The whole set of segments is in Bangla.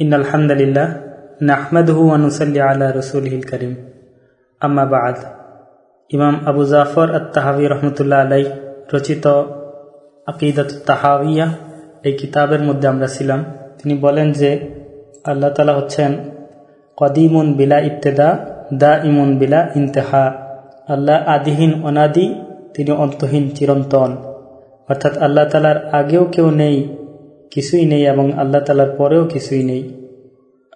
إن الحمد لله نحمده ونصلي على رسوله الكريم أما بعد ইমাম আবু জাফর আত্মাহাবি রহমতুল্লাহ আলাই রচিত আকিদাত তাহাবিয়া এই কিতাবের মধ্যে আমরা ছিলাম তিনি বলেন যে আল্লাহ তালা হচ্ছেন কদিমুন বিলা ইবতেদা দা ইমুন বিলা ইন্তেহা আল্লাহ আদিহীন অনাদি তিনি অন্তহীন চিরন্তন অর্থাৎ আল্লাহ তালার আগেও কেউ নেই কিছুই নেই এবং আল্লাহ তালার পরেও কিছুই নেই।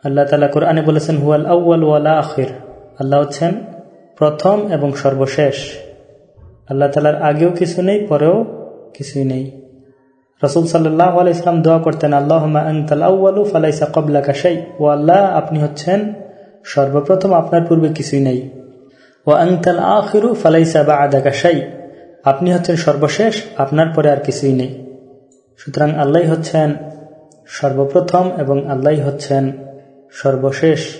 আল্লাহ তালা কোরআনে বলেছেন, হুয়াল আউ্য়াল ওয়ালা আখির। আল্লাহ হচ্ছেন প্রথম এবং সর্বশেষ। আল্লাহ তালার আগেও কিছু নেই, পরেও কিছুই নেই। রসুল সাল্লাহ আলাইসলাম দোয়া করতেন আল্লাহ আউ্লু কবলা কাশাই ও আল্লাহ, আপনি হচ্ছেন সর্বপ্রথম, আপনার পূর্বে কিছুই নেই। ও আংতাল আখিরু ফালাইসা বা আদা কাশাই আপনি হচ্ছেন সর্বশেষ, আপনার পরে আর কিছুই নেই। সুতরাং আল্লাহ হচ্ছেন সর্বপ্রথম এবং আল্লাহ হচ্ছেন সর্বশেষ।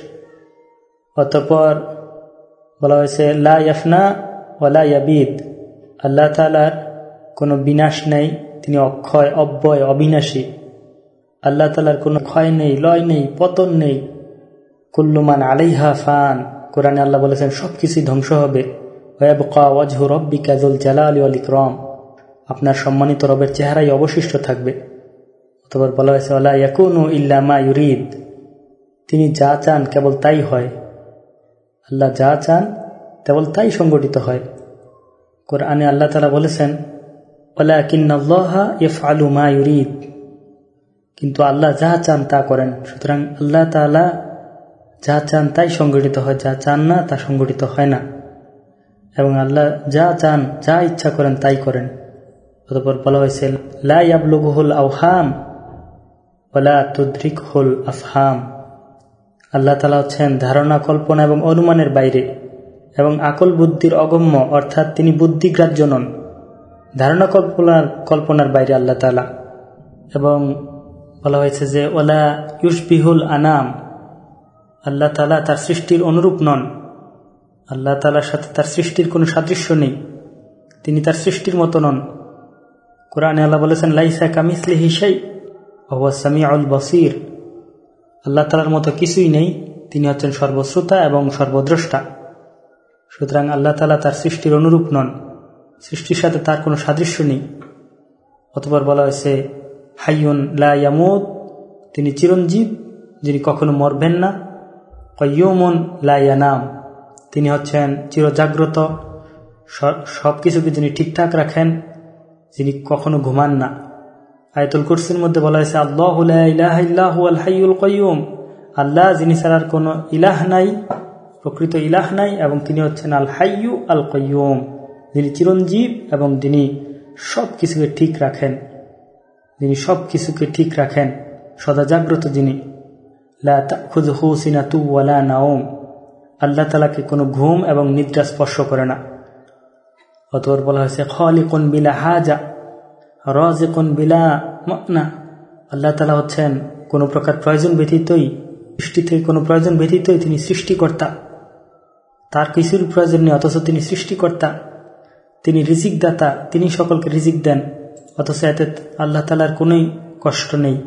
অতপর বলা হয়েছে, লা ইয়াফনা ওলা ইয়াবিদ। আল্লাহ তালার কোনো বিনাশ নেই, তিনি অক্ষয়, অব্যয়, অবিনাশী। আল্লাহ তালার কোনো ক্ষয় নেই, লয় নেই, পতন নেই। কুল্লুমান আলাইহা ফান। কোরআনে আল্লাহ বলেছেন সব কিছুই ধ্বংস হবে। ওয়াজহু রব্বি কাজুল জালাল আল ইকরম। আপনার সম্মানিত রবের চেহারাই অবশিষ্ট থাকবে। অতবার বলা হয়েছে আল্লাহ ইয়াকুনু ইল্লামা ইউরিদ। তিনি যা চান কেবল তাই হয়। আল্লাহ যা চান কেবল তাই সংগঠিত হয়। কোরআনে আল্লাহ তালা বলেছেন ওলা কিন্নাল্লাহা ইফ আলু মা ইউরিদ। কিন্তু আল্লাহ যা চান তা করেন। সুতরাং আল্লাহ তালা যা চান তাই সংগঠিত হয়, যা চান না তা সংগঠিত হয় না। এবং আল্লাহ যা চান, যা ইচ্ছা করেন তাই করেন। অতপর বলা হয়েছে লাবলুগুল আউহাম ওলা তুদ্রিক হুল আফহাম। আল্লাহ তালা হচ্ছেন ধারণা, কল্পনা এবং অনুমানের বাইরে এবং আকল বুদ্ধির অগম্য, অর্থাৎ তিনি বুদ্ধিগ্রাহ্য নন। ধারণা কল্পনার কল্পনার বাইরে আল্লাহ তালা এবং বলা হয়েছে যে ওলা ইউসবিহুল আনাম, আল্লাহ তালা তার সৃষ্টির অনুরূপ নন। আল্লাহ তালার সাথে তার সৃষ্টির কোনো সাদৃশ্য নেই। তিনি তার সৃষ্টির মতো নন। কোরআনে আল্লাহ বলেছেন, লাইসা কামিসলি হিসাই আল বসির। আল্লাহ তালার মতো কিছুই নেই, তিনি হচ্ছেন সর্বশ্রোতা এবং সর্বদ্রষ্টা। সুতরাং আল্লাহ তালা তার সৃষ্টির অনুরূপ নন, সৃষ্টির সাথে তার কোনো সাদৃশ্য নেই। অতপর বলা হয়েছে, হাইয়ন লায়ামুদ তিনি চিরঞ্জীব, যিনি কখনো মরবেন না। কয়মন লায়ানাম তিনি হচ্ছেন চিরজাগ্রত সব কিছুকে যিনি ঠিকঠাক রাখেন যিনি কখনো ঘুমান না। আয়তুল কুরসির মধ্যে বলা হয়েছে, আল্লাহ আল্লাহুল কয়ুম আল্লাহ, যিনি ছাড়ার কোনো ইলাহ নাই, প্রকৃত ইলাহ নাই, এবং তিনি হচ্ছেন আল হাইয়ু আল কয়ুম যিনি চিরঞ্জীব এবং যিনি সব কিছুকে ঠিক রাখেন। যিনি সব কিছুকে ঠিক রাখেন, সদা জাগ্রত যিনি। নাওম। আল্লাহ তালাকে কোনো ঘুম এবং নিদ্রা স্পর্শ করে না। অতর বলা হয়েছে? খলিকুন বিলা হাজা, রজিকুন বিলা মকনা আল্লাহ তালা হচ্ছেন কোনো প্রকার প্রয়োজন ব্যতীতই, সৃষ্টি থেকে কোনো প্রয়োজন ব্যতীতই তিনি সৃষ্টিকর্তা। তার কিছুর প্রয়োজন নেই, অথচ তিনি সৃষ্টিকর্তা। তিনি রিজিক দাতা তিনি সকলকে রিজিক দেন, অথচ এতে আল্লাহ তালার কোনোই কষ্ট নেই।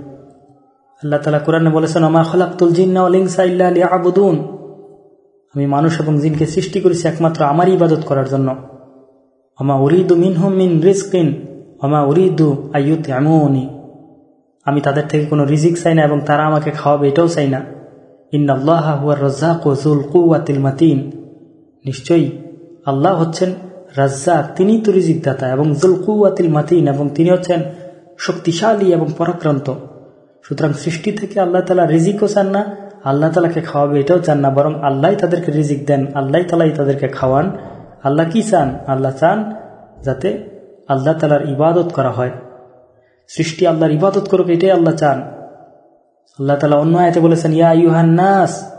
আল্লাহ তালা কোরআনে বলেছেন আমা খলাকুল আবুদুন আমি মানুষ এবং জিনকে সৃষ্টি করেছি একমাত্র আমারই ইবাদত করার জন্য। আমা উরিদু মিনহুম মিন রিস্কিন আমা উরিদু আয়ুত এমনি আমি তাদের থেকে কোনো রিজিক চাই না এবং তারা আমাকে খাওয়াবে এটাও চাই না। ইন্নআল্লাহ হুয়ার রজ্জাক ওজুল কুয়াতিল মাতিন নিশ্চয়ই আল্লাহ হচ্ছেন রাজ্জাক, তিনি তো রিজিক দাতা এবং জুল কুয়াতিল মাতিন এবং তিনি হচ্ছেন শক্তিশালী এবং পরাক্রান্ত। সুতরাং সৃষ্টি থেকে আল্লাহ তালা রিজিকও চান না, আল্লাহ তালাকে খাওয়াবে এটাও চান না, বরং আল্লাহ তাদেরকে রিজিক দেন, আল্লাহ তালাই তাদেরকে খাওয়ান। আল্লাহ কি চান? আল্লাহ চান যাতে আল্লাহ তালার ইবাদত করা হয়। সৃষ্টি আল্লাহর ইবাদত করুক, এটাই আল্লাহ চান। আল্লাহ তালা অন্য আয়তে বলেছেন, ইয়া ইউহান নাস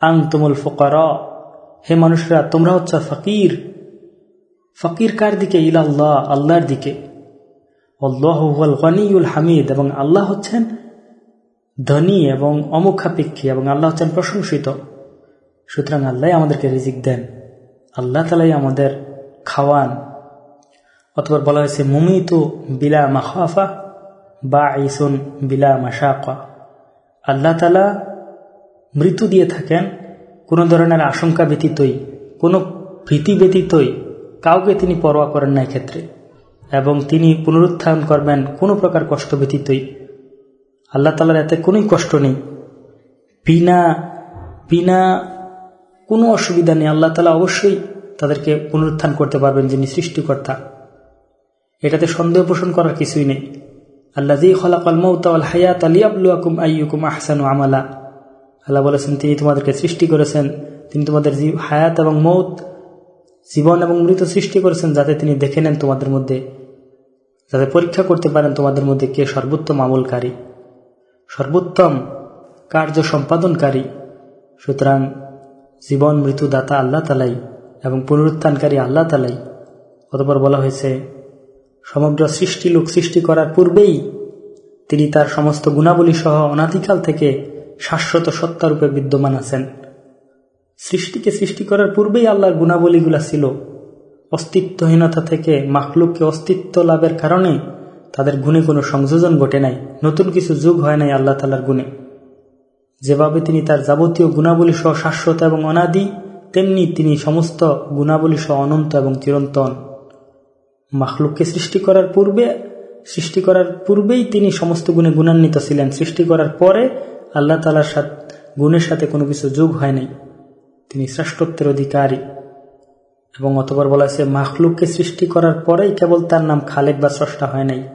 আং তুমুল ফকর হে মানুষরা, তোমরা হচ্ছ ফকির। ফকির কার দিকে? ইলাল্লাহ, আল্লাহর দিকে। হামিদ, এবং আল্লাহ হচ্ছেন ধনী এবং অমুখাপেক্ষী, এবং আল্লাহ হচ্ছেন প্রশংসিত। সুতরাং আল্লাহ আমাদেরকে রিজিক দেন। আল্লাহ তালাই আমাদের খাওয়ান। অথবা বলা হয়েছে, মুমিতু বিলা মাখাফা বা ইসুন বিলা মাসাকা আল্লাহ তালা মৃত্যু দিয়ে থাকেন, কোনো ধরনের আশঙ্কা ব্যতীতই, কোনো ভীতি ব্যতীতই, কাউকে তিনি পরোয়া করেন না ক্ষেত্রে এবং তিনি পুনরুত্থান করবেন কোনো প্রকার কষ্ট ব্যতীতই। আল্লাহ তালার এতে কোনোই কষ্ট নেই। বিনা বিনা কোনো অসুবিধা নেই। আল্লাহ তালা অবশ্যই তাদেরকে পুনরুত্থান করতে পারবেন যিনি সৃষ্টিকর্তা। এটাতে সন্দেহ পোষণ করার কিছুই নেই। আল্লাহ জি খলাকাল মৌতাল হায়াত আলিয়াবলুয়াকুম আইয়ুকুম আহসানু আমালা। আল্লাহ বলেছেন, তিনি তোমাদেরকে সৃষ্টি করেছেন। তিনি তোমাদের হায়াত এবং মৌত জীবন এবং মৃত সৃষ্টি করেছেন যাতে তিনি দেখে নেন তোমাদের মধ্যে, যাতে পরীক্ষা করতে পারেন তোমাদের মধ্যে কে সর্বোত্তম আমলকারী। সর্বোত্তম কার্য সম্পাদনকারী। সুতরাং জীবন মৃত্যু দাতা আল্লাহ তালাই এবং পুনরুত্থানকারী আল্লাহ তালাই। অতপর বলা হয়েছে, সমগ্র সৃষ্টি লোক সৃষ্টি করার পূর্বেই তিনি তার সমস্ত গুণাবলী সহ অনাদিকাল থেকে শাশ্বত সত্তারূপে বিদ্যমান আছেন। সৃষ্টিকে সৃষ্টি করার পূর্বেই আল্লাহর গুণাবলীগুলা ছিল। অস্তিত্বহীনতা থেকে মাখলুককে অস্তিত্ব লাভের কারণে তাদের গুণে কোনো সংযোজন ঘটে নাই। নতুন কিছু যুগ হয় নাই আল্লাহ তালার গুণে। যেভাবে তিনি তার যাবতীয় গুণাবলী সহ শাশ্বত এবং অনাদি, তেমনি তিনি সমস্ত গুণাবলী সহ অনন্ত এবং চিরন্তন। মাখলুককে সৃষ্টি করার পূর্বে, সৃষ্টি করার পূর্বেই তিনি সমস্ত গুণে গুণান্বিত ছিলেন। সৃষ্টি করার পরে আল্লাহ তালার সাথে, গুণের সাথে কোনো কিছু যোগ হয় নাই। তিনি শ্রেষ্ঠত্বের অধিকারী। এবং অতবার বলা হয়েছে, মাখলুককে সৃষ্টি করার পরেই কেবল তার নাম খালেক বা স্রষ্টা হয় নাই।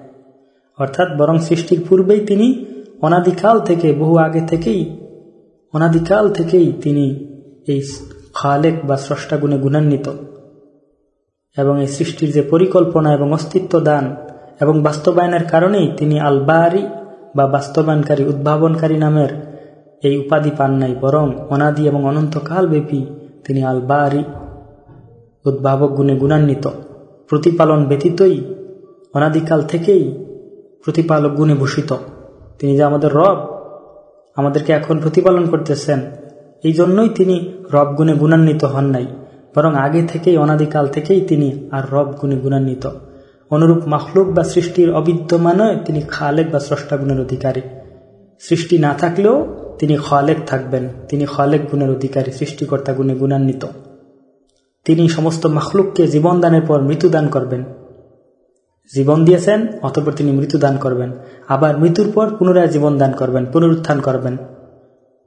অর্থাৎ বরং সৃষ্টির পূর্বেই তিনি অনাদিকাল থেকে, বহু আগে থেকেই, অনাদিকাল থেকেই তিনি এই খালেক বা স্রষ্টা গুণে গুণান্বিত। এবং এই সৃষ্টির যে পরিকল্পনা এবং অস্তিত্ব দান এবং বাস্তবায়নের কারণেই তিনি আলবাহারি বা বাস্তবায়নকারী, উদ্ভাবনকারী নামের এই উপাধি পান নাই, বরং অনাদি এবং অনন্তকাল ব্যাপী তিনি আলবাহারি উদ্ভাবক গুণে গুণান্বিত। প্রতিপালন ব্যতীতই অনাদিকাল থেকেই প্রতিপালক গুণে ভূষিত। তিনি যে আমাদের রব, আমাদেরকে এখন প্রতিপালন করতেছেন, এই জন্যই তিনি রব গুণে গুণান্বিত হন নাই, বরং আগে থেকেই, অনাদিকাল থেকেই তিনি আর রব গুণে গুণান্বিত। অনুরূপ মখলুক বা সৃষ্টির অবিদ্যমানয় তিনি খালেক বা স্রষ্টা গুণের অধিকারী। সৃষ্টি না থাকলেও তিনি খালেক থাকবেন, তিনি খালেক গুণের অধিকারী, সৃষ্টিকর্তা গুণে গুণান্বিত। তিনি সমস্ত মখলুককে জীবন দানের পর মৃত্যুদান করবেন। জীবন দিয়েছেন, অতপর তিনি মৃত্যু দান করবেন। আবার মৃত্যুর পর পুনরায় জীবন দান করবেন, পুনরুত্থান করবেন।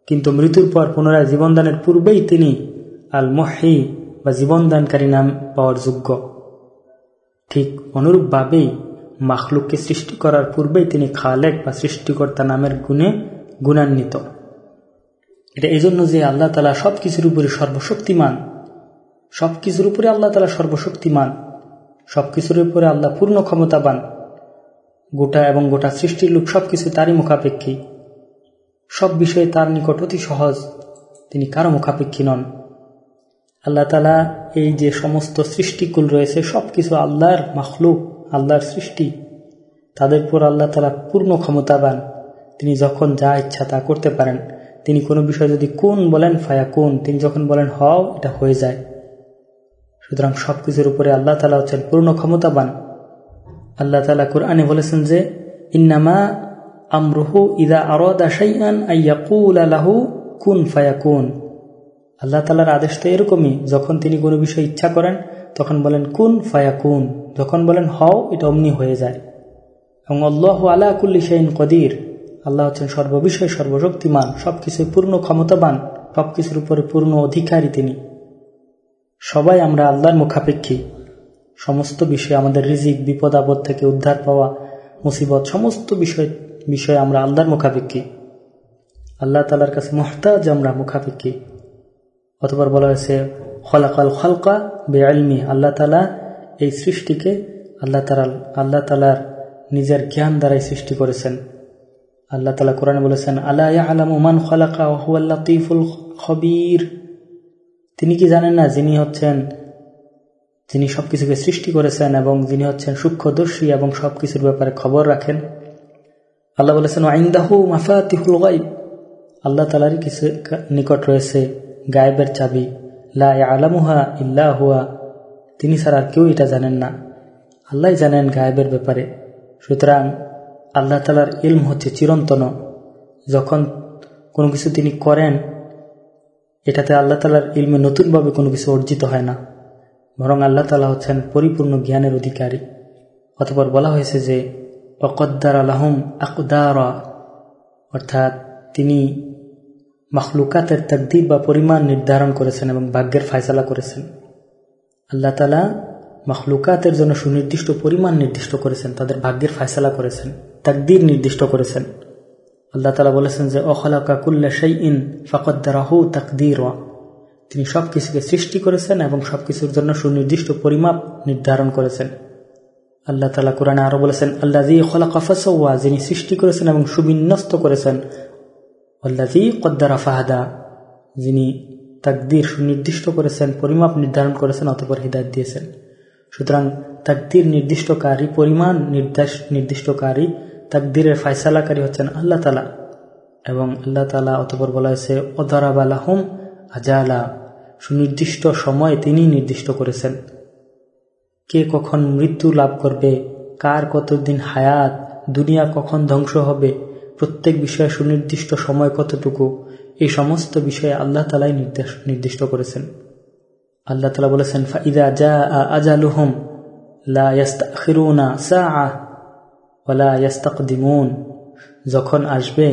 কিন্তু মৃত্যুর পর পুনরায় জীবন দানের পূর্বেই তিনি আল মহি বা জীবনদানকারী নাম পাওয়ার যোগ্য। ঠিক অনুরূপভাবেই মাখলুককে সৃষ্টি করার পূর্বেই তিনি খালেক বা সৃষ্টিকর্তা নামের গুণে গুণান্বিত। এটা এই জন্য যে আল্লাহ তালা সব কিছুর উপরে সর্বশক্তিমান সব কিছুর উপরে আল্লাহ তালা সর্বশক্তিমান। সব কিছুর উপরে আল্লাহ পূর্ণ ক্ষমতাবান। গোটা এবং গোটা সৃষ্টির লোক সব কিছু তারই মুখাপেক্ষী। সব বিষয়ে তার নিকট অতি সহজ। তিনি কারও মুখাপেক্ষী নন। আল্লাহ তালা এই যে সমস্ত সৃষ্টিকুল রয়েছে সব কিছু আল্লাহর মখলুক, আল্লাহর সৃষ্টি। তাদের উপর আল্লাহ তালা পূর্ণ ক্ষমতাবান। তিনি যখন যা ইচ্ছা তা করতে পারেন। তিনি কোনো বিষয় যদি কোন বলেন ফায়া কোন তিনি যখন বলেন, হও, এটা হয়ে যায়। সুতরাং সব কিছুর উপরে আল্লাহ তালা হচ্ছেন পূর্ণ ক্ষমতাবান। আল্লাহ তালা কোরআনে বলেছেন যে, ইন্নামা আমরুহু ইদা আরদা শাইআন আইয়াকুল আলাহু কুন আল্লাহ তালার আদেশ তো এরকমই, যখন তিনি কোনো বিষয় ইচ্ছা করেন, তখন বলেন কুন ফায়া কুন যখন বলেন হও, এটা অমনি হয়ে যায়। এবং আল্লাহ আলা কুল্লি কদির। আল্লাহ হচ্ছেন সর্ববিষয়, সর্বশক্তিমান সবকিছু পূর্ণ ক্ষমতাবান, সবকিছুর উপরে পূর্ণ অধিকারী তিনি। সবাই আমরা আল্লাহর মুখাপেক্ষী। সমস্ত বিষয়ে আমাদের রিজিক, বিপদ, আপদ থেকে উদ্ধার পাওয়া, মুসিবত, সমস্ত বিষয়, বিষয়ে আমরা আল্লাহর মুখাপেক্ষী। আল্লাহ তালার কাছে মোহতাজ আমরা মুখাপেক্ষী। অতবার বলা হয়েছে, খলাকাল খলকা বেআলমি আল্লাহ তালা এই সৃষ্টিকে আল্লাহ তালা আল্লাহ তালার নিজের জ্ঞান দ্বারাই সৃষ্টি করেছেন। আল্লাহ তালা কোরআনে বলেছেন আল্লাহ আলাম উমান খলাকা লতিফুল খবির তিনি কি জানেন না যিনি হচ্ছেন, যিনি সবকিছুকে সৃষ্টি করেছেন এবং যিনি হচ্ছেন সূক্ষ্মদর্শী এবং সবকিছুর ব্যাপারে খবর রাখেন? আল্লাহ বলেছেন আইন্দাহু মাফাতিহুল গাইব আল্লাহ তালারই কিছু নিকট রয়েছে গায়েবের চাবি। লা আলামুহা ইল্লা হুয়া। তিনি ছাড়া আর কেউ এটা জানেন না। আল্লাহ জানেন গায়েবের ব্যাপারে। সুতরাং আল্লাহ তালার ইলম হচ্ছে চিরন্তন। যখন কোনো কিছু তিনি করেন এটাতে আল্লাহ তালার ইলমে নতুনভাবে কোনো কিছু অর্জিত হয় না। বরং আল্লাহ তালা হচ্ছেন পরিপূর্ণ জ্ঞানের অধিকারী। অতপর বলা হয়েছে যে অকদ্দার আলহম আকদারা, অর্থাৎ তিনি মখলুকাতের তকদির বা পরিমাণ নির্ধারণ করেছেন এবং ভাগ্যের ফায়সালা করেছেন। আল্লাহ তালা মখলুকাতের জন্য সুনির্দিষ্ট পরিমাণ নির্দিষ্ট করেছেন, তাদের ভাগ্যের ফায়সালা করেছেন, তাকদির নির্দিষ্ট করেছেন। আল্লাহ তালা বলেছেন যে অখলাকাকুল্লা সেই ইন ফকদ্দারাহু তাকদির। তিনি সব কিছুকে সৃষ্টি করেছেন এবং সবকিছুর জন্য সুনির্দিষ্ট পরিমাপ নির্ধারণ করেছেন। আল্লাহ তালা কোরআনে আরও বলেছেন আল্লাহ খলাকাফা যিনি সৃষ্টি করেছেন এবং সুবিন্যস্ত করেছেন। আল্লাহি কদ্দারা ফাহাদা, যিনি তাকদির সুনির্দিষ্ট করেছেন, পরিমাপ নির্ধারণ করেছেন, অতপর হৃদায়ত দিয়েছেন। সুতরাং তাকদির নির্দিষ্টকারী পরিমাণ, নির্দেশ নির্দিষ্টকারী তাকদিরের ফায়সালাকারী হচ্ছেন আল্লাহ তালা এবং আল্লাহ তালা অতপর বলা হয়েছে অদরাবালাহম আজালা সুনির্দিষ্ট সময় তিনি নির্দিষ্ট করেছেন। কে কখন মৃত্যু লাভ করবে, কার কতদিন হায়াত, দুনিয়া কখন ধ্বংস হবে, প্রত্যেক বিষয়ে সুনির্দিষ্ট সময় কতটুকু, এই সমস্ত বিষয়ে আল্লাহ তালাই নির্দেশ, নির্দিষ্ট করেছেন। আল্লাহ তালা বলেছেন, ফাইদা জা আজালুহম লাস্তাখিরুনা সা ওলা ইয়াস্তাকদিমুন, যখন আসবে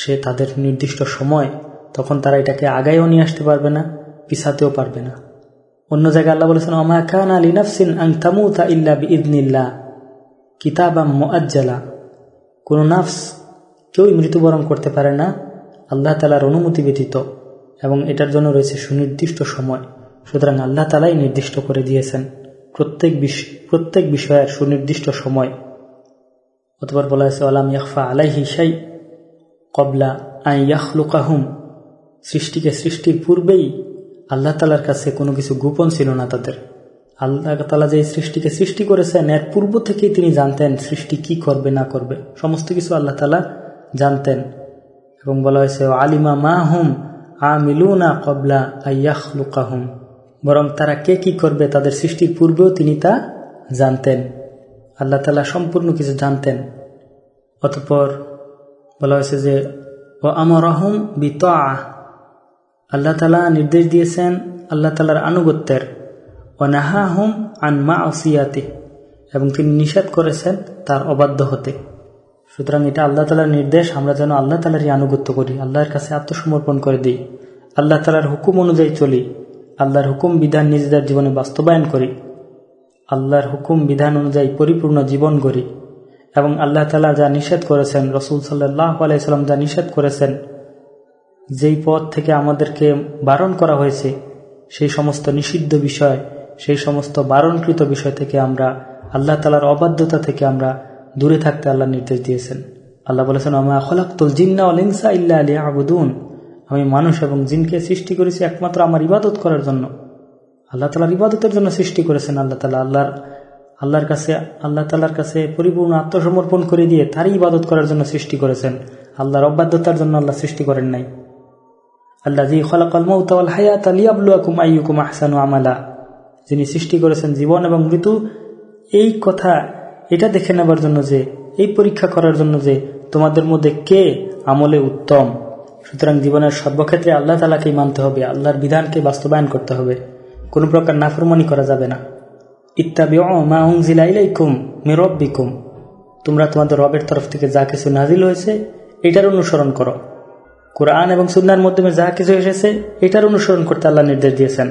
সে তাদের নির্দিষ্ট সময়, তখন তারা এটাকে আগায়ও নিয়ে আসতে পারবে না, পিছাতেও পারবে না। অন্য জায়গায় আল্লাহ বলেছেন অমা খান আলী নাফসিন আং তামুতা ইল্লা কোনো নাফস কেউই মৃত্যুবরণ করতে পারে না, আল্লাহ তালার অনুমতি ব্যতীত, এবং এটার জন্য রয়েছে সুনির্দিষ্ট সময়। সুতরাং আল্লাহ তালাই নির্দিষ্ট করে দিয়েছেন প্রত্যেক প্রত্যেক বিষয়ের সুনির্দিষ্ট সময়। অতবার বলা হয়েছে আলাম ইয়াকফা আলাইহি সাই কবলা আই ইয়াহলুকাহুম সৃষ্টিকে সৃষ্টির পূর্বেই আল্লাহ তালার কাছে কোনো কিছু গোপন ছিল না তাদের। আল্লাহ তালা যে সৃষ্টিকে সৃষ্টি করেছেন এর পূর্ব থেকেই তিনি জানতেন সৃষ্টি কি করবে, না করবে। সমস্ত কিছু আল্লাহ তালা জানতেন। এবং বলা হয়েছে আলিমা মা হুম আমিলুনা কবলা আয়াহলুকাহুম বরং তারা কে কি করবে, তাদের সৃষ্টির পূর্বেও তিনি তা জানতেন। আল্লাহ তালা সম্পূর্ণ কিছু জানতেন। অতপর বলা হয়েছে যে, ও আমর আহম বিত আল্লাহ তালা নির্দেশ দিয়েছেন আল্লাহ তালার আনুগত্যের। ও নাহা হুম আন মা অসিয়াতে এবং তিনি নিষেধ করেছেন তার অবাধ্য হতে। সুতরাং এটা আল্লাহ তালার নির্দেশ, আমরা যেন আল্লাহ তালারই আনুগত্য করি, আল্লাহর কাছে আত্মসমর্পণ করে দিই। আল্লাহ তালার হুকুম অনুযায়ী চলি, আল্লাহর হুকুম বিধান নিজেদের জীবনে বাস্তবায়ন করি। আল্লাহর হুকুম, বিধান অনুযায়ী পরিপূর্ণ জীবন গড়ি। এবং আল্লাহ তালা যা নিষেধ করেছেন, রসুল সাল্লাহ আলাইসাল্লাম যা নিষেধ করেছেন, যেই পথ থেকে আমাদেরকে বারণ করা হয়েছে, সেই সমস্ত নিষিদ্ধ বিষয়, সেই সমস্ত বারণকৃত বিষয় থেকে আমরা, আল্লাহ তালার অবাধ্যতা থেকে আমরা দূরে থাকতে আল্লাহ নির্দেশ দিয়েছেন। আল্লাহ বলেছেন, আমা খলাক্তুল জিন্না ইল্লা আলী আবুদুন আমি মানুষ এবং জিনকে সৃষ্টি করেছি একমাত্র আমার ইবাদত করার জন্য। আল্লাহ তালার ইবাদতের জন্য সৃষ্টি করেছেন আল্লাহ তালা আল্লাহর আল্লাহর কাছে, আল্লাহ তালার কাছে পরিপূর্ণ আত্মসমর্পণ করে দিয়ে তারই ইবাদত করার জন্য সৃষ্টি করেছেন। আল্লাহর অবাধ্যতার জন্য আল্লাহ সৃষ্টি করেন নাই। আল্লাহ জি খলাকাল মৌতাল হায়াত আলিয়াবলুয়াকুম আইয়ুকুম আহসানু আমালা। যিনি সৃষ্টি করেছেন জীবন এবং মৃত্যু, এই কথা, এটা দেখে নেবার জন্য যে, এই পরীক্ষা করার জন্য যে, তোমাদের মধ্যে কে আমলে উত্তম? সুতরাং জীবনের সর্বক্ষেত্রে আল্লাহ তালাকেই মানতে হবে, আল্লাহর বিধানকে বাস্তবায়ন করতে হবে। কোনো প্রকার নাফরমানি করা যাবে না। ইত্যাবিকুম মিরব্বিকুম তোমরা তোমাদের রবের তরফ থেকে যা কিছু নাজিল হয়েছে, এটার অনুসরণ করো। কোরআন এবং সুন্নার মাধ্যমে যা কিছু এসেছে, এটার অনুসরণ করতে আল্লাহ নির্দেশ দিয়েছেন।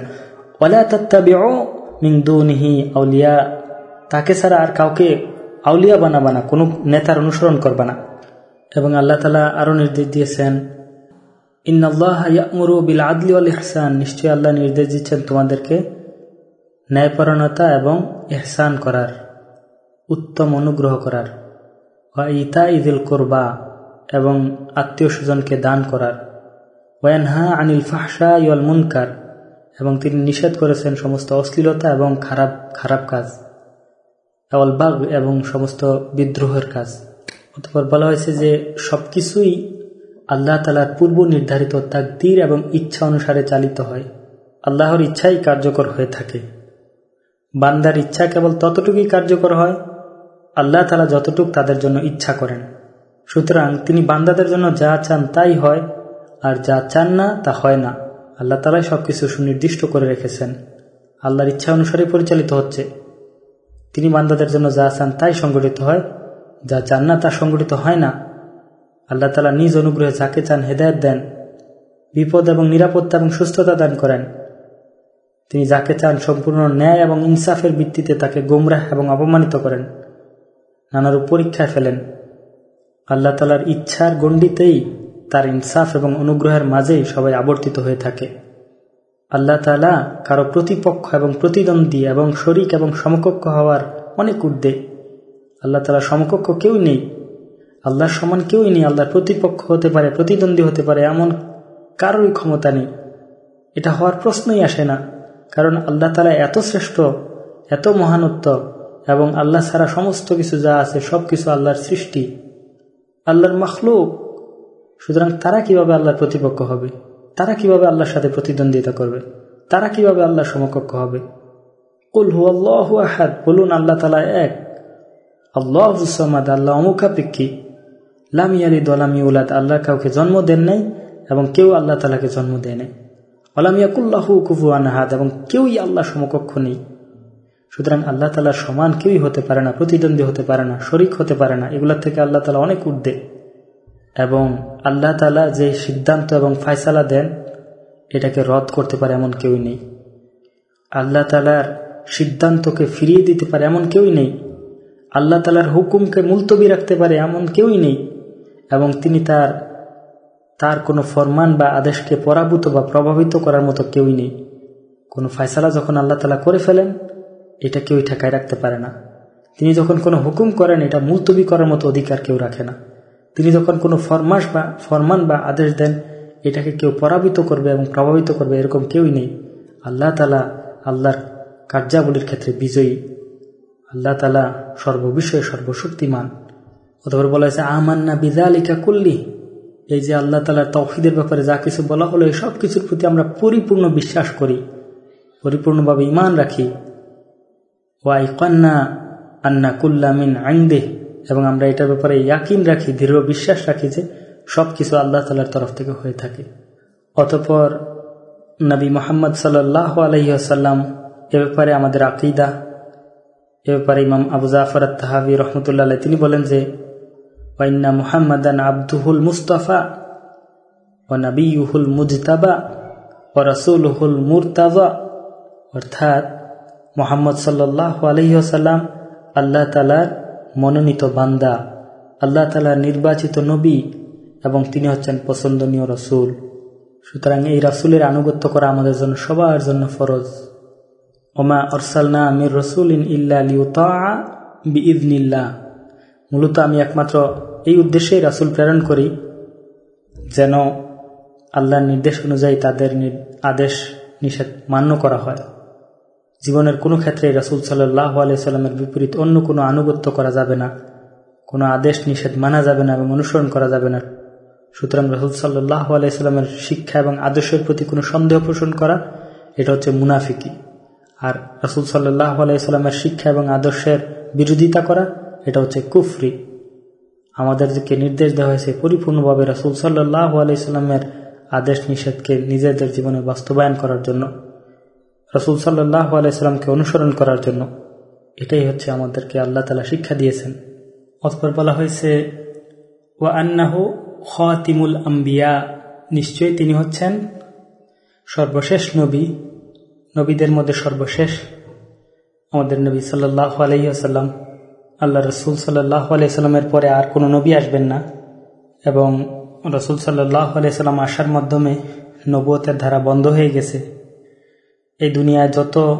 ওলা তত্তাবিউ মিংদুনিহি আউলিয়া। তাকে ছাড়া আর কাউকে আউলিয়া বানাবা না, কোনো নেতার অনুসরণ করবা না। এবং আল্লাহ তালা আরও নির্দেশ দিয়েছেন ইন্নআল্লাহমরু বিল আদলি আল ইহসান নিশ্চয়ই আল্লাহ নির্দেশ দিচ্ছেন তোমাদেরকে ন্যায়পরণতা এবং এহসান করার, উত্তম অনুগ্রহ করার ইতা ইদুল কোরবা এবং আত্মীয় স্বজনকে দান করার ওয়ানহা আনিল ফাহসা ইয়ল মুনকার এবং তিনি নিষেধ করেছেন সমস্ত অশ্লীলতা এবং খারাপ খারাপ কাজ বাঘ এবং সমস্ত বিদ্রোহের কাজ। অতপর বলা হয়েছে যে সবকিছুই আল্লাহ তালার পূর্ব নির্ধারিত তাকদির এবং ইচ্ছা অনুসারে চালিত হয়। আল্লাহর ইচ্ছাই কার্যকর হয়ে থাকে। বান্দার ইচ্ছা কেবল ততটুকুই কার্যকর হয়, আল্লাহ তালা যতটুক তাদের জন্য ইচ্ছা করেন। সুতরাং তিনি বান্দাদের জন্য যা চান তাই হয়, আর যা চান না তা হয় না। আল্লাহ তালাই সবকিছু সুনির্দিষ্ট করে রেখেছেন। আল্লাহর ইচ্ছা অনুসারে পরিচালিত হচ্ছে। তিনি বান্দাদের জন্য যা চান তাই সংগঠিত হয়, যা চান না তা সংগঠিত হয় না। আল্লাহ তালা নিজ অনুগ্রহে যাকে চান হেদায়ত দেন, বিপদ এবং নিরাপত্তা এবং সুস্থতা দান করেন। তিনি যাকে চান সম্পূর্ণ ন্যায় এবং ইনসাফের ভিত্তিতে তাকে গোমরাহ এবং অপমানিত করেন, নানারূপ পরীক্ষায় ফেলেন। আল্লাহ তালার ইচ্ছার গণ্ডিতেই তার ইনসাফ এবং অনুগ্রহের মাঝেই সবাই আবর্তিত হয়ে থাকে। আল্লাহ তালা কারও প্রতিপক্ষ এবং প্রতিদ্বন্দ্বী এবং শরিক এবং সমকক্ষ হওয়ার অনেক উর্দে আল্লাহ তালা সমকক্ষ কেউ নেই। আল্লাহর সমান কেউই নেই, আল্লাহর প্রতিপক্ষ হতে পারে, প্রতিদ্বন্দ্বী হতে পারে, এমন কারোরই ক্ষমতা নেই। এটা হওয়ার প্রশ্নই আসে না, কারণ আল্লাহ তালা এত শ্রেষ্ঠ, এত মহানত্ব এবং আল্লাহ ছাড়া সমস্ত কিছু যা আছে সব কিছু আল্লাহর সৃষ্টি, আল্লাহর মখলুক। সুতরাং তারা কীভাবে আল্লাহর প্রতিপক্ষ হবে? তারা কীভাবে আল্লাহর সাথে প্রতিদ্বন্দ্বিতা করবে? তারা কীভাবে আল্লাহর সমকক্ষ হবে? কুল হু আল্লাহ আহাদ, বলুন আল্লাহ তালা এক। আল্লাহ আল্লাহ অমুখাপেক্ষী। লামিয়ালি দলামি উলাদ আল্লাহ কাউকে জন্ম দেন নাই এবং কেউ আল্লাহ তালাকে জন্ম দেয় নাই। অলামিয়াকুল্লাহু কুফুয়ান হাদ এবং কেউই আল্লাহ সমকক্ষ নেই। সুতরাং আল্লাহ তালার সমান কেউই হতে পারে না, প্রতিদ্বন্দ্বী হতে পারে না, শরিক হতে পারে না, এগুলোর থেকে আল্লাহ তালা অনেক উর্ধে এবং আল্লাহ তালা যে সিদ্ধান্ত এবং ফায়সালা দেন, এটাকে রদ করতে পারে এমন কেউই নেই। আল্লাহ তালার সিদ্ধান্তকে ফিরিয়ে দিতে পারে এমন কেউই নেই। আল্লাহ তালার হুকুমকে মুলতবি রাখতে পারে এমন কেউই নেই। এবং তিনি তার তার কোনো ফরমান বা আদেশকে পরাভূত বা প্রভাবিত করার মতো কেউই নেই। কোনো ফয়সালা যখন আল্লাহ তালা করে ফেলেন, এটা কেউই ঠেকায় রাখতে পারে না। তিনি যখন কোনো হুকুম করেন, এটা মুলতবি করার মতো অধিকার কেউ রাখে না। তিনি যখন কোনো ফরমাস বা, ফরমান বা আদেশ দেন, এটাকে কেউ পরাবিত করবে এবং প্রভাবিত করবে এরকম কেউই নেই। আল্লাহ তালা আল্লাহর কার্যাবলীর ক্ষেত্রে বিজয়ী। আল্লাহ তালা সর্ববিষয়ে সর্বশক্তিমান। অথবা বলা হয়েছে, আমান্না বিদালিকা কুল্লি। এই যে আল্লাহ তালার তৌফিদের ব্যাপারে যা কিছু বলা হলো, এই সব কিছুর প্রতি আমরা পরিপূর্ণ বিশ্বাস করি, পরিপূর্ণভাবে ইমান রাখি। ওয়াই কন্যা আন্না কুল্লামিন আইনদেহ এবং আমরা এটার ব্যাপারে ইয়াকিন রাখি, দৃঢ় বিশ্বাস রাখি যে সব কিছু আল্লাহ তালার তরফ থেকে হয়ে থাকে। অতপর নবী মোহাম্মদ সাল্লাহ আলহিহাসাল্লাম এ ব্যাপারে আমাদের আকিদা, এ ব্যাপারে ইমাম আবু জাফর তাহাবি রহমতুল্লাহ তিনি বলেন যে আব্দুহুল মুস্তফা ও নবীহুল মুজতাবা ও রসুলহুল মুরতাবা অর্থাৎ মোহাম্মদ সাল্লাহ আলহিহাসাল্লাম আল্লাহ তালার মনোনীত বান্দা, আল্লাহ তালার নির্বাচিত নবী এবং তিনি হচ্ছেন পছন্দনীয় রসুল। সুতরাং এই রাসুলের আনুগত্য করা আমাদের জন্য, সবার জন্য ফরজ। ওমা অরসালনা আমির রসুল ইন ইল্লা বিইদনিল্লা মূলত আমি একমাত্র এই উদ্দেশ্যেই রাসুল প্রেরণ করি যেন আল্লাহর নির্দেশ অনুযায়ী তাদের আদেশ নিষেধ মান্য করা হয়। জীবনের কোনো ক্ষেত্রে রাসুল সাল্লাহ আলাইস্লামের বিপরীত অন্য কোনো আনুগত্য করা যাবে না, কোনো আদেশ নিষেধ মানা যাবে না এবং অনুসরণ করা যাবে না। সুতরাং রসুল সাল্লাহ আলাইস্লামের শিক্ষা এবং আদর্শের প্রতি কোনো সন্দেহ পোষণ করা, এটা হচ্ছে মুনাফিকি। আর রসুল সাল্লাহ আলাইস্লামের শিক্ষা এবং আদর্শের বিরোধিতা করা, এটা হচ্ছে কুফরি। আমাদেরকে নির্দেশ দেওয়া হয়েছে, পরিপূর্ণভাবে রসুল সাল্লাহ আলাইস্লামের আদেশ নিষেধকে নিজেদের জীবনে বাস্তবায়ন করার জন্য, রসুল সাল্লাহ আলাইস্লামকে অনুসরণ করার জন্য। এটাই হচ্ছে আমাদেরকে আল্লাহ তালা শিক্ষা দিয়েছেন। অতপর বলা হয়েছে ও আন্নাহু আম্বিয়া নিশ্চয়ই তিনি হচ্ছেন সর্বশেষ নবী, নবীদের মধ্যে সর্বশেষ আমাদের নবী সাল্লাহ আলহিহাসাল্লাম আল্লাহ রসুল সাল্লাহ আলাইস্লামের পরে আর কোনো নবী আসবেন না এবং রসুল সাল্লাহ আলাইসাল্লাম আসার মাধ্যমে নবতের ধারা বন্ধ হয়ে গেছে। এই দুনিয়ায় যত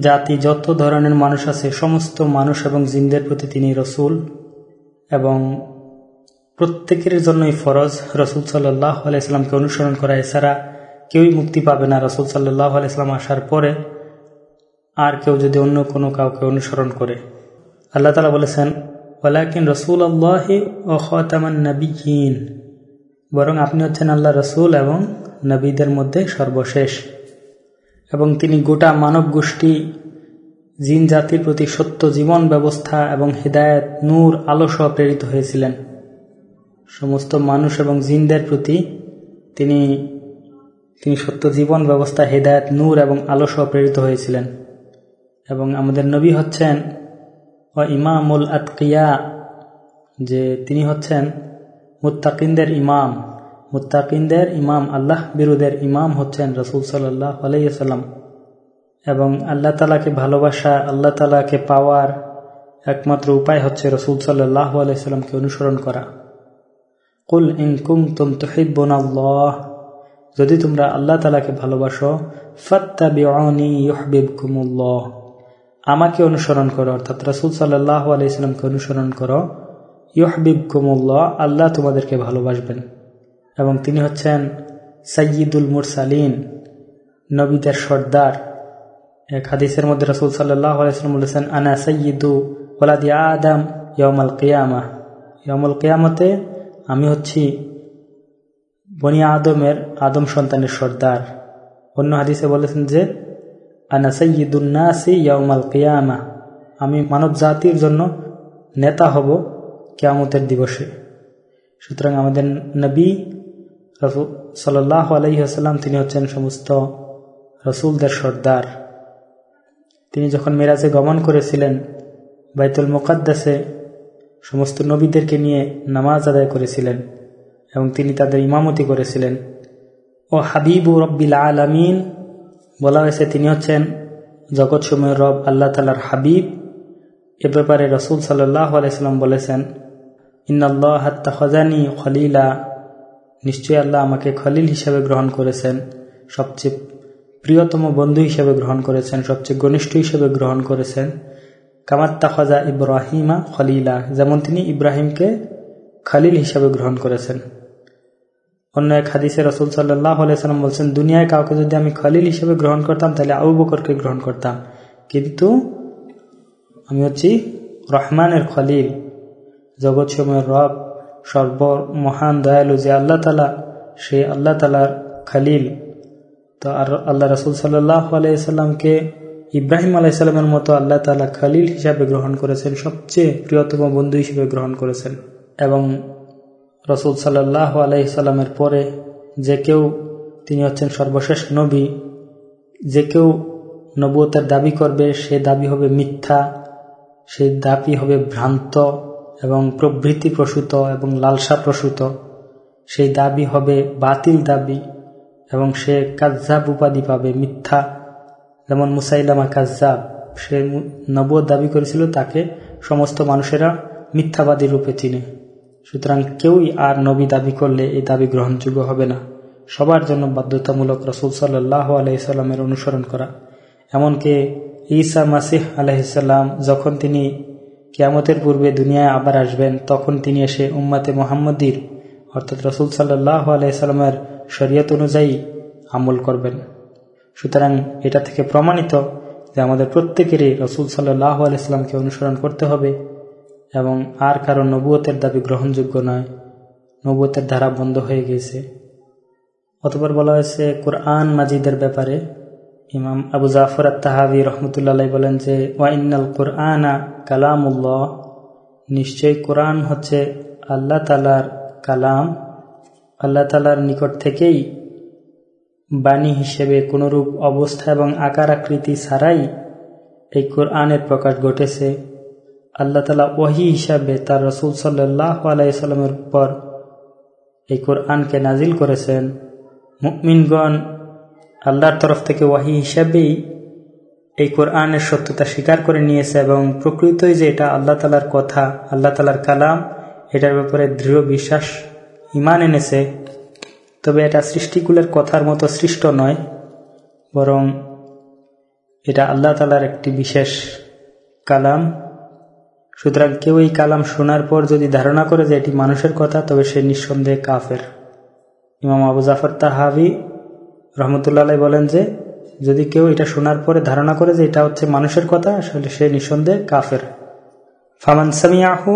জাতি, যত ধরনের মানুষ আছে, সমস্ত মানুষ এবং জিনদের প্রতি তিনি রসুল এবং প্রত্যেকের জন্যই ফরজ রসুল সাল্লাহ আলাইস্লামকে অনুসরণ করা। এছাড়া কেউই মুক্তি পাবে না রসুল সাল্লাহ আলাইস্লাম আসার পরে। আর কেউ যদি অন্য কোনো কাউকে অনুসরণ করে। আল্লাহ তালা বলেছেন ওলাকিন রসুল আল্লাহি ও খতামান নবীন বরং আপনি হচ্ছেন আল্লাহ রসুল এবং নবীদের মধ্যে সর্বশেষ। এবং তিনি গোটা মানব গোষ্ঠী, জিন জাতির প্রতি সত্য জীবন ব্যবস্থা এবং হৃদায়ত, নূর আলোসহ প্রেরিত হয়েছিলেন। সমস্ত মানুষ এবং জিনদের প্রতি তিনি তিনি সত্য জীবন ব্যবস্থা, হেদায়ত, নূর এবং আলো সহ প্রেরিত হয়েছিলেন। এবং আমাদের নবী হচ্ছেন ও ইমামুল আতকিয়া, যে তিনি হচ্ছেন মুত্তাকিনদের ইমাম। মুত্তাকিনদের ইমাম, আল্লাহ বিরুদের ইমাম হচ্ছেন রসুল সাল্লাহ আলাইসাল্লাম এবং আল্লাহ তালাকে ভালোবাসা, আল্লাহ তালাকে পাওয়ার একমাত্র উপায় হচ্ছে রসুল সাল্লাহ আলাইসাল্লামকে অনুসরণ করা। কুল ইনকুম তুম আল্লাহ, যদি তোমরা আল্লাহ তালাকে ভালোবাসো ফত্তা বিবিবকুমুল্লাহ আমাকে অনুসরণ করো, অর্থাৎ রসুল সাল্লাহ আলাইসাল্লামকে অনুসরণ করো। ইহবিব কুমুল্লাহ আল্লাহ তোমাদেরকে ভালোবাসবেন। এবং তিনি হচ্ছেন সৈয়দুল মুরসালিন, নবীদের সর্দার। এক হাদিসের মধ্যে রসুল সাল্লাহ আলাইসালাম বলেছেন, আনা সৈয়দু ওলাদি আদম ইয়মাল কিয়ামা ইয়মুল কিয়ামতে আমি হচ্ছি বনি আদমের আদম সন্তানের সর্দার। অন্য হাদিসে বলেছেন যে কিয়ামা। আমি মানব জাতির জন্য নেতা হব কেয়ামতের দিবসে। সুতরাং আমাদের নবী রসুল সাল্লাহ আলহিহাস্লাম তিনি হচ্ছেন সমস্ত রসুলদের সর্দার। তিনি যখন মেরাজে গমন করেছিলেন, বাইতুল মোকাদ্দাসে সমস্ত নবীদেরকে নিয়ে নামাজ আদায় করেছিলেন এবং তিনি তাদের ইমামতি করেছিলেন। ও হাবিবু রব্বিল আলমিন বলা হয়েছে, তিনি হচ্ছেন জগৎ সময়ের রব, আল্লাহ তালার হাবিব। এ ব্যাপারে রসুল আলাইসাল্লাম বলেছেন ইন্নআল্লাহ হাত্তা খজানি খলিলা। নিশ্চয়ই আল্লাহ আমাকে খলিল হিসাবে গ্রহণ করেছেন, সবচেয়ে প্রিয়তম বন্ধু হিসেবে গ্রহণ করেছেন, সবচেয়ে ঘনিষ্ঠ হিসেবে গ্রহণ করেছেন। কামাত্তা খজা ইব্রাহিমা খলিলা, যেমন তিনি ইব্রাহিমকে খালিল হিসাবে গ্রহণ করেছেন। অন্য এক হাদিসে রসুল সাল্লাহ আলাইসাল্লাম বলছেন, দুনিয়ায় কাউকে যদি আমি খলিল হিসেবে গ্রহণ করতাম, তাহলে আবু বকরকে গ্রহণ করতাম। কিন্তু আমি হচ্ছি রহমানের খলিল জগৎ সময়ের রব সর্ব মহান দয়ালু যে আল্লাহ তালা সে আল্লাহ তালার খালিল। তো আর আল্লাহ রসুল সাল্লাহ আলাইসাল্লামকে ইব্রাহিম আলাইসাল্লামের মতো আল্লাহ তালা খালিল হিসাবে গ্রহণ করেছেন, সবচেয়ে প্রিয়তম বন্ধু হিসেবে গ্রহণ করেছেন। এবং রসুল সাল্লাহ আলাইসাল্লামের পরে যে কেউ, তিনি হচ্ছেন সর্বশেষ নবী, যে কেউ নবুয়তের দাবি করবে, সে দাবি হবে মিথ্যা সেই দাবি হবে ভ্রান্ত এবং প্রবৃত্তি প্রসূত এবং লালসা প্রসূত সেই দাবি হবে বাতিল দাবি এবং সে কাজাব উপাধি পাবে মিথ্যা। যেমন মুসাইলামা কাজাব সে নবুয় দাবি করেছিল তাকে সমস্ত মানুষেরা মিথ্যাবাদী রূপে চিনে। সুতরাং কেউই আর নবী দাবি করলে এই দাবি গ্রহণযোগ্য হবে না। সবার জন্য বাধ্যতামূলক রসুল সাল্লাহ আলাইসাল্লামের অনুসরণ করা। এমনকি ঈসা মাসিহ আলাইসাল্লাম যখন তিনি কেয়ামতের পূর্বে দুনিয়ায় আবার আসবেন, তখন তিনি এসে উম্মাতে মোহাম্মদীর, অর্থাৎ রসুল সাল্লাহ আলাইসাল্লামের শরীয়ত অনুযায়ী আমল করবেন। সুতরাং এটা থেকে প্রমাণিত যে আমাদের প্রত্যেকেরই রসুল সাল্লাহ আলাইস্লামকে অনুসরণ করতে হবে। এবং আর কারও নবুয়তের দাবি গ্রহণযোগ্য নয়। নবুয়তের ধারা বন্ধ হয়ে গেছে। অতপর বলা হয়েছে, কোরআন মাজিদের ব্যাপারে ইমাম আবু জাফর আত্মাহাবি রহমতুল্লাহ বলেন যে ওয়াইনাল কোরআনা কালামুল্লাহ। নিশ্চয় কোরআন হচ্ছে আল্লাহ তালার কালাম। আল্লাহ তালার নিকট থেকেই বাণী হিসেবে কোনরূপ অবস্থা এবং আকার আকৃতি ছাড়াই এই কোরআনের প্রকাশ ঘটেছে। আল্লাহ তালা ওহি হিসাবে তার রসুল সাল্লাহ আলাইসাল্লামের উপর এই কোরআনকে নাজিল করেছেন। মুকমিনগণ আল্লাহর তরফ থেকে ওয়াহি হিসাবেই এই কোরআনের সত্যতা স্বীকার করে নিয়েছে এবং প্রকৃতই যে এটা আল্লাহ তালার কথা, আল্লাহ তালার কালাম, এটার ব্যাপারে দৃঢ় বিশ্বাস ইমান এনেছে। তবে এটা সৃষ্টিকুলের কথার মতো সৃষ্ট নয়, বরং এটা আল্লাহ তালার একটি বিশেষ কালাম। সুতরাং কেউ এই কালাম শোনার পর যদি ধারণা করে যে এটি মানুষের কথা, তবে সে নিঃসন্দেহে কাফের। ইমাম আবু জাফর তাহাবি রহমতুল্লাহ বলেন যে, যদি কেউ এটা শোনার পরে ধারণা করে যে এটা হচ্ছে মানুষের কথা আসলে সে নিঃসন্দেহে কাফের। ফামান সামিয়াহু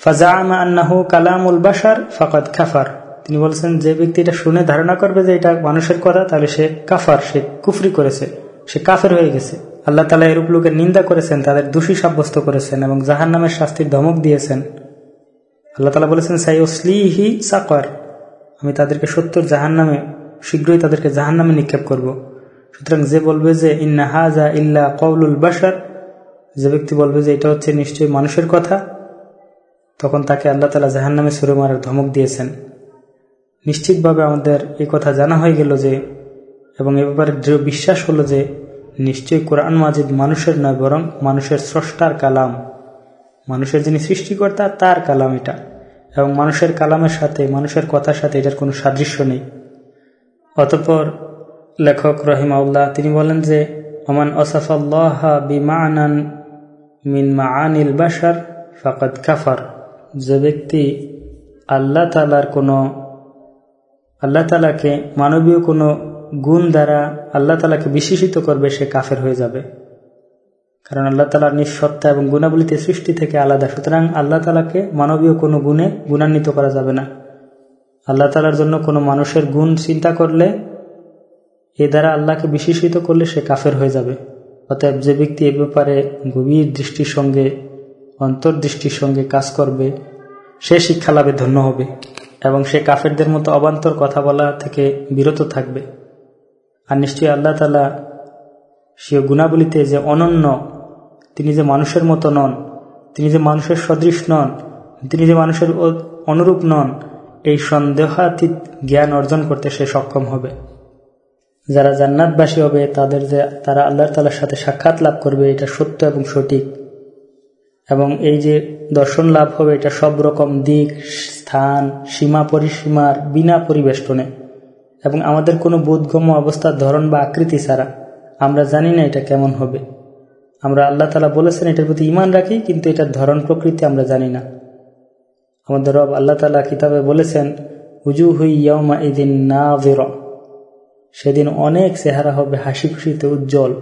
ফাজামা আন্নাহু কালামুল বাসার ফাকাদ খাফার তিনি বলছেন, যে ব্যক্তি এটা শুনে ধারণা করবে যে এটা মানুষের কথা, তাহলে সে কাফার, সে কুফরি করেছে, সে কাফের হয়ে গেছে। আল্লাহ তালা এরূপ লোকের নিন্দা করেছেন, তাদের দোষী সাব্যস্ত করেছেন এবং জাহান নামের শাস্তির ধমক দিয়েছেন। আল্লাহ তালা বলেছেন সাইসলিহি সাকর। আমি তাদেরকে সত্তর জাহান নামে শীঘ্রই তাদেরকে জাহান নামে নিক্ষেপ করব। সুতরাং যে বলবে যে, ইন্না হাজা ইল্লা কৌলুল বাসার যে ব্যক্তি বলবে যে, এটা হচ্ছে নিশ্চয়ই মানুষের কথা, তখন তাকে আল্লাহ তালা জাহান নামে সুরে মারার ধমক দিয়েছেন। নিশ্চিতভাবে আমাদের এই কথা জানা হয়ে গেল যে, এবং এ ব্যাপারে দৃঢ় বিশ্বাস হলো যে নিশ্চয়ই কোরআন মাজিদ মানুষের নয়, বরং মানুষের স্রষ্টার কালাম। মানুষের যিনি সৃষ্টিকর্তা, তার কালাম এটা। এবং মানুষের কালামের সাথে, মানুষের কথার সাথে এটার কোনো সাদৃশ্য নেই। অতপর লেখক রহিমাউল্লাহ, তিনি বলেন যে, ওমান ওসাফাল্লাহ বিমানান মিন মাআনিল বাসার ফাকাদ কাফার। যে ব্যক্তি আল্লাহ তালার কোনো, আল্লাহ তালাকে মানবীয় কোনো গুণ দ্বারা আল্লাহ তালাকে বিশেষিত করবে, সে কাফের হয়ে যাবে। কারণ আল্লাহ তালার নিঃসত্তা এবং গুণাবলিতে সৃষ্টি থেকে আলাদা। সুতরাং আল্লাহ তালাকে মানবীয় কোনো গুণে গুণান্বিত করা যাবে না। আল্লাহ তালার জন্য কোনো মানুষের গুণ চিন্তা করলে, এ দ্বারা আল্লাহকে বিশেষিত করলে সে কাফের হয়ে যাবে। অতএব যে ব্যক্তি এ ব্যাপারে গভীর দৃষ্টির সঙ্গে, অন্তর্দৃষ্টির সঙ্গে কাজ করবে, সে শিক্ষা লাভে ধন্য হবে এবং সে কাফেরদের মতো অবান্তর কথা বলা থেকে বিরত থাকবে। আর নিশ্চয়ই আল্লাহ তালা সে গুণাবলিতে যে অনন্য, তিনি যে মানুষের মতো নন, তিনি যে মানুষের সদৃশ নন, তিনি যে মানুষের অনুরূপ নন, এই সন্দেহাতীত জ্ঞান অর্জন করতে সে সক্ষম হবে। যারা জান্নাতবাসী হবে, তাদের যে, তারা আল্লাহ তালার সাথে সাক্ষাৎ লাভ করবে, এটা সত্য এবং সঠিক। এবং এই যে দর্শন লাভ হবে, এটা সব রকম দিক, স্থান, সীমা পরিসীমার বিনা পরিবেষ্টনে। এবং আমাদের কোনো বোধগম্য অবস্থার ধরন বা আকৃতি ছাড়া আমরা জানি না এটা কেমন হবে। আমরা আল্লাহ তালা বলেছেন, এটার প্রতি ইমান রাখি, কিন্তু এটার ধরন প্রকৃতি আমরা জানি না। আমাদের রব আল্লাহ তালা কিতাবে বলেছেন হুজু হুই ইয়মা ইদিন না বের সেদিন অনেক চেহারা হবে, হাসি খুশিতে উজ্জ্বল।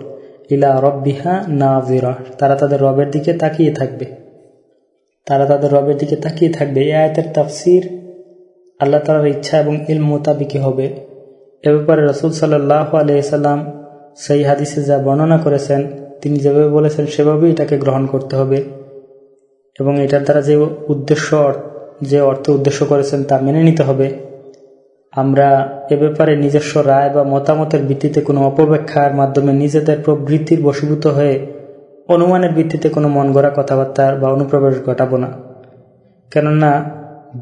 ইলা রব্বিহা না ভিরা তারা তাদের রবের দিকে তাকিয়ে থাকবে। তারা তাদের রবের দিকে তাকিয়ে থাকবে। এই আয়তের তাফসির আল্লাহ তালার ইচ্ছা এবং ইল মোতাবিকে হবে। এ ব্যাপারে রসুল সাল্লাহ আলিয়াল্লাম সেই হাদিসে যা বর্ণনা করেছেন, তিনি যেভাবে বলেছেন সেভাবেই এটাকে গ্রহণ করতে হবে। এবং এটার দ্বারা যে উদ্দেশ্য যে অর্থ উদ্দেশ্য করেছেন তা মেনে নিতে হবে। আমরা এ ব্যাপারে নিজস্ব রায় বা মতামতের ভিত্তিতে কোনো অপব্যাখ্যার মাধ্যমে নিজেদের প্রবৃত্তির বশীভূত হয়ে অনুমানের ভিত্তিতে কোনো মন গড়া কথাবার্তা বা অনুপ্রবেশ ঘটাব না। কেননা,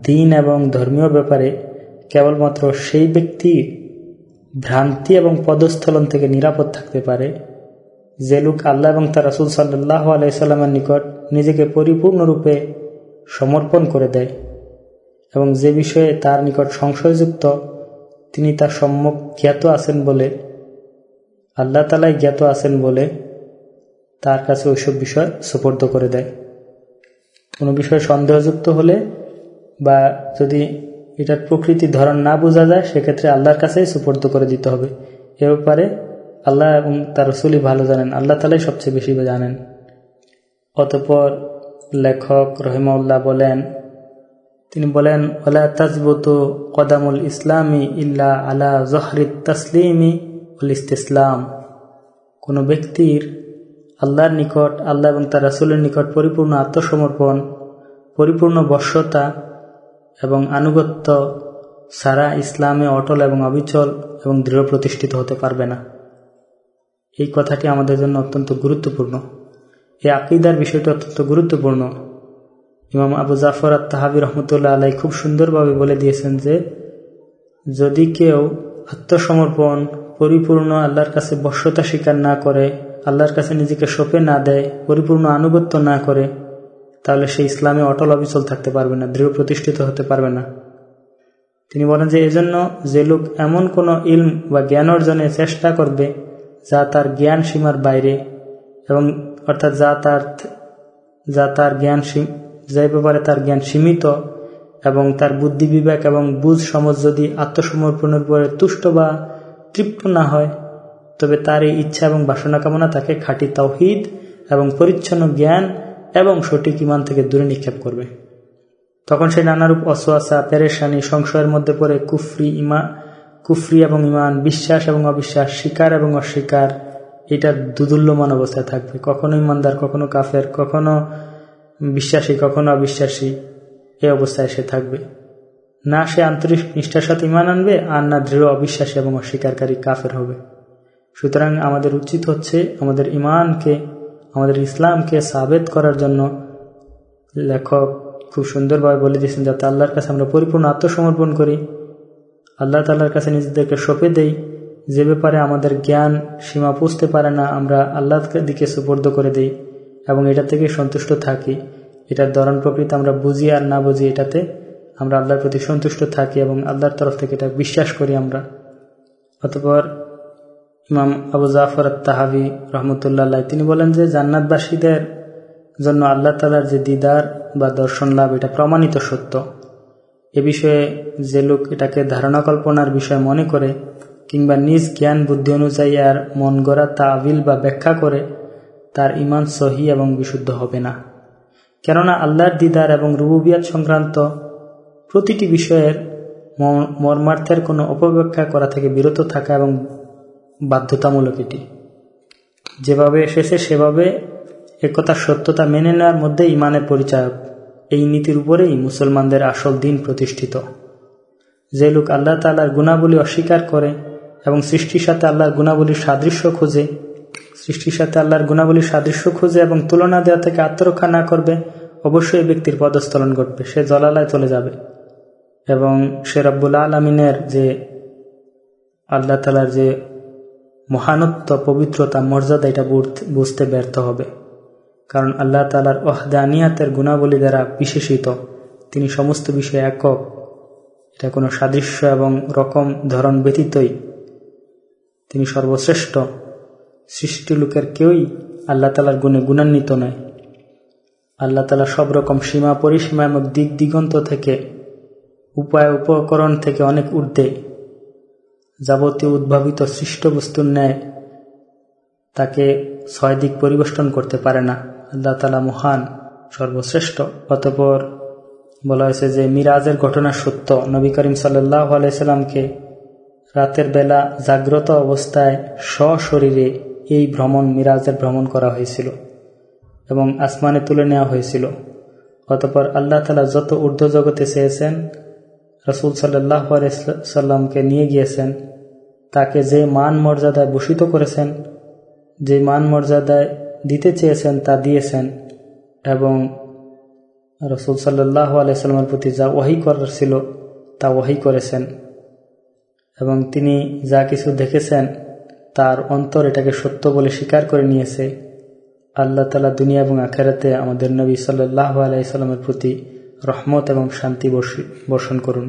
দিন এবং ধর্মীয় ব্যাপারে কেবলমাত্র সেই ব্যক্তি ভ্রান্তি এবং পদস্থলন থেকে নিরাপদ থাকতে পারে, যে লোক আল্লাহ এবং তার রাসুল সাল্লাহ আলাইসাল্লামের নিকট নিজেকে পরিপূর্ণরূপে সমর্পণ করে দেয় এবং যে বিষয়ে তার নিকট সংশয়যুক্ত, তিনি তার সম্মুখ জ্ঞাত আছেন বলে, আল্লাহ তালাই জ্ঞাত আছেন বলে তার কাছে ওইসব বিষয় সুপর্দ করে দেয়। কোনো বিষয়ে সন্দেহযুক্ত হলে বা যদি এটার প্রকৃতি ধরন না বোঝা যায়, সেক্ষেত্রে আল্লাহর কাছেই সুপর্দ করে দিতে হবে। এ ব্যাপারে আল্লাহ এবং তার রসুলই ভালো জানেন, আল্লাহ তালাই সবচেয়ে বেশি জানেন। অতপর লেখক রহিমউল্লাহ বলেন, তিনি বলেন ওলা তাজবত কদামুল ইসলামী ইল্লা আলা জহরিত তসলিমি উল ইসলাম কোনো ব্যক্তির আল্লাহর নিকট, আল্লাহ এবং তার রাসুলের নিকট পরিপূর্ণ আত্মসমর্পণ, পরিপূর্ণ বর্ষতা এবং আনুগত্য সারা ইসলামে অটল এবং অবিচল এবং দৃঢ় প্রতিষ্ঠিত হতে পারবে না। এই কথাটি আমাদের জন্য অত্যন্ত গুরুত্বপূর্ণ। এই আকিদার বিষয়টি অত্যন্ত গুরুত্বপূর্ণ। ইমাম আবু জাফর তাহাবি রহমতুল্লাহ আলাই খুব সুন্দরভাবে বলে দিয়েছেন যে, যদি কেউ আত্মসমর্পণ, পরিপূর্ণ আল্লাহর কাছে বশ্যতা স্বীকার না করে, আল্লাহর কাছে নিজেকে সঁপে না দেয়, পরিপূর্ণ আনুগত্য না করে তাহলে সে ইসলামে অটল অবিচল থাকতে পারবে না, দৃঢ় প্রতিষ্ঠিত হতে পারবে না। তিনি বলেন যে এজন্য যে লোক এমন কোনো ইলম বা জ্ঞান অর্জনের চেষ্টা করবে, যা তার জ্ঞান সীমার বাইরে এবং অর্থাৎ যা তার যা তার জ্ঞান যে ব্যাপারে তার জ্ঞান সীমিত এবং তার বুদ্ধি বিবেক এবং বুঝ সমজ যদি আত্মসমর্পণের পরে তুষ্ট বা তৃপ্ত না হয়, তবে তার এই ইচ্ছা এবং বাসনা কামনা তাকে খাঁটি তাওহিদ এবং পরিচ্ছন্ন জ্ঞান এবং সঠিক ইমান থেকে দূরে নিক্ষেপ করবে। তখন সে নানারূপ অসোয়াশা পেরেশানি, সংশয়ের মধ্যে পড়ে কুফরি ইমা, কুফরি এবং ইমান, বিশ্বাস এবং অবিশ্বাস স্বীকার এবং অস্বীকার, এটা দুদুল্যমান অবস্থায় থাকবে। কখনো ইমানদার, কখনো কাফের, কখনো বিশ্বাসী, কখনো অবিশ্বাসী এই অবস্থায় সে থাকবে। না সে আন্তরিক নিষ্ঠার সাথে ইমান আনবে, আর না দৃঢ় অবিশ্বাসী এবং অস্বীকারী কাফের হবে। সুতরাং আমাদের উচিত হচ্ছে আমাদের ইমানকে আমাদের ইসলামকে সাবেত করার জন্য লেখক খুব সুন্দরভাবে বলে দিয়েছেন, যাতে আল্লাহর কাছে আমরা পরিপূর্ণ আত্মসমর্পণ করি। আল্লাহ তাল্লাহর কাছে নিজেদেরকে সঁপে দেই। যে ব্যাপারে আমাদের জ্ঞান সীমা পুষতে পারে না, আমরা আল্লাহর দিকে সুপর্দ করে দিই এবং এটা থেকে সন্তুষ্ট থাকি। এটার ধরন প্রকৃতি আমরা বুঝি আর না বুঝি, এটাতে আমরা আল্লাহর প্রতি সন্তুষ্ট থাকি এবং আল্লাহর তরফ থেকে এটা বিশ্বাস করি আমরা। অতপর ইমাম আবু জাফর তাহাবি রহমতুল্লাহ তিনি বলেন যে জান্নাতবাসীদের জন্য আল্লাহ তালার যে দিদার বা দর্শন লাভ, এটা প্রমাণিত সত্য। এ বিষয়ে যে লোক এটাকে ধারণা কল্পনার বিষয় মনে করে কিংবা নিজ জ্ঞান বুদ্ধি অনুযায়ী আর মন গড়া তাবিল বা ব্যাখ্যা করে, তার ইমান সহি এবং বিশুদ্ধ হবে না। কেননা আল্লাহর দিদার এবং রুবুবিয়াত সংক্রান্ত প্রতিটি বিষয়ের মর্মার্থের কোনো অপব্যাখ্যা করা থেকে বিরত থাকা এবং বাধ্যতামূলক এটি। যেভাবে এসেছে, সেভাবে একথার সত্যতা মেনে নেওয়ার মধ্যে ইমানের পরিচায়ক এই নীতির উপরেই মুসলমানদের আসল দিন প্রতিষ্ঠিত। যে লোক আল্লাহ তাল্লার গুণাবলী অস্বীকার করে এবং সৃষ্টির সাথে আল্লাহর গুণাবলীর সাদৃশ্য খোঁজে, সৃষ্টির সাথে আল্লাহর গুণাবলীর সাদৃশ্য খুঁজে এবং তুলনা দেওয়া থেকে আত্মরক্ষা না করবে, অবশ্যই ব্যক্তির পদস্থলন ঘটবে। সে জলালায় চলে যাবে এবং সে রব্বুল আলমিনের যে আল্লাহ তালার যে মহানত্ব, পবিত্রতা, মর্যাদা এটা বুঝতে ব্যর্থ হবে। কারণ আল্লাহ তালার ওহদানিয়াতের গুণাবলী দ্বারা বিশেষিত। তিনি সমস্ত বিষয়ে একক। এটা কোনো সাদৃশ্য এবং রকম ধরন ব্যতীতই। তিনি সর্বশ্রেষ্ঠ। সৃষ্টি লোকের কেউই আল্লাহ তালার গুণে গুণান্বিত নয়। আল্লাহ তালা সব রকম সীমা পরিসীমা এবং দিক দিগন্ত থেকে উপায় উপকরণ থেকে অনেক ঊর্ধ্বে। যাবতীয় উদ্ভাবিত সৃষ্ট বস্তুর ন্যায় তাকে ছয় দিক পরিবেষ্টন করতে পারে না। আল্লাহ তালা মহান, সর্বশ্রেষ্ঠ। অতপর বলা হয়েছে যে, মিরাজের ঘটনা সত্য। নবী করিম সাল্লাহ আলাইসাল্লামকে রাতের বেলা জাগ্রত অবস্থায় সশরীরে এই ভ্রমণ, মিরাজের ভ্রমণ করা হয়েছিল এবং আসমানে তুলে নেওয়া হয়েছিল। অতপর আল্লাহ তালা যত ঊর্ধ্ব জগতে চেয়েছেন রসুল সাল্লাহ সাল্লামকে নিয়ে গিয়েছেন। তাকে যে মান মর্যাদায় ভূষিত করেছেন, যে মান মর্যাদায় দিতে চেয়েছেন তা দিয়েছেন এবং রসুল সাল্লাহ আলাইসাল্লামের প্রতি যা ওয়াহি করার ছিল তা ওয়াহি করেছেন এবং তিনি যা কিছু দেখেছেন তার অন্তর এটাকে সত্য বলে স্বীকার করে নিয়েছে। আল্লাহ তালা দুনিয়া এবং আখেরাতে আমাদের নবী সাল্লাহ আলাইসাল্লামের প্রতি রহমত এবং শান্তি বর্ষণ করুন।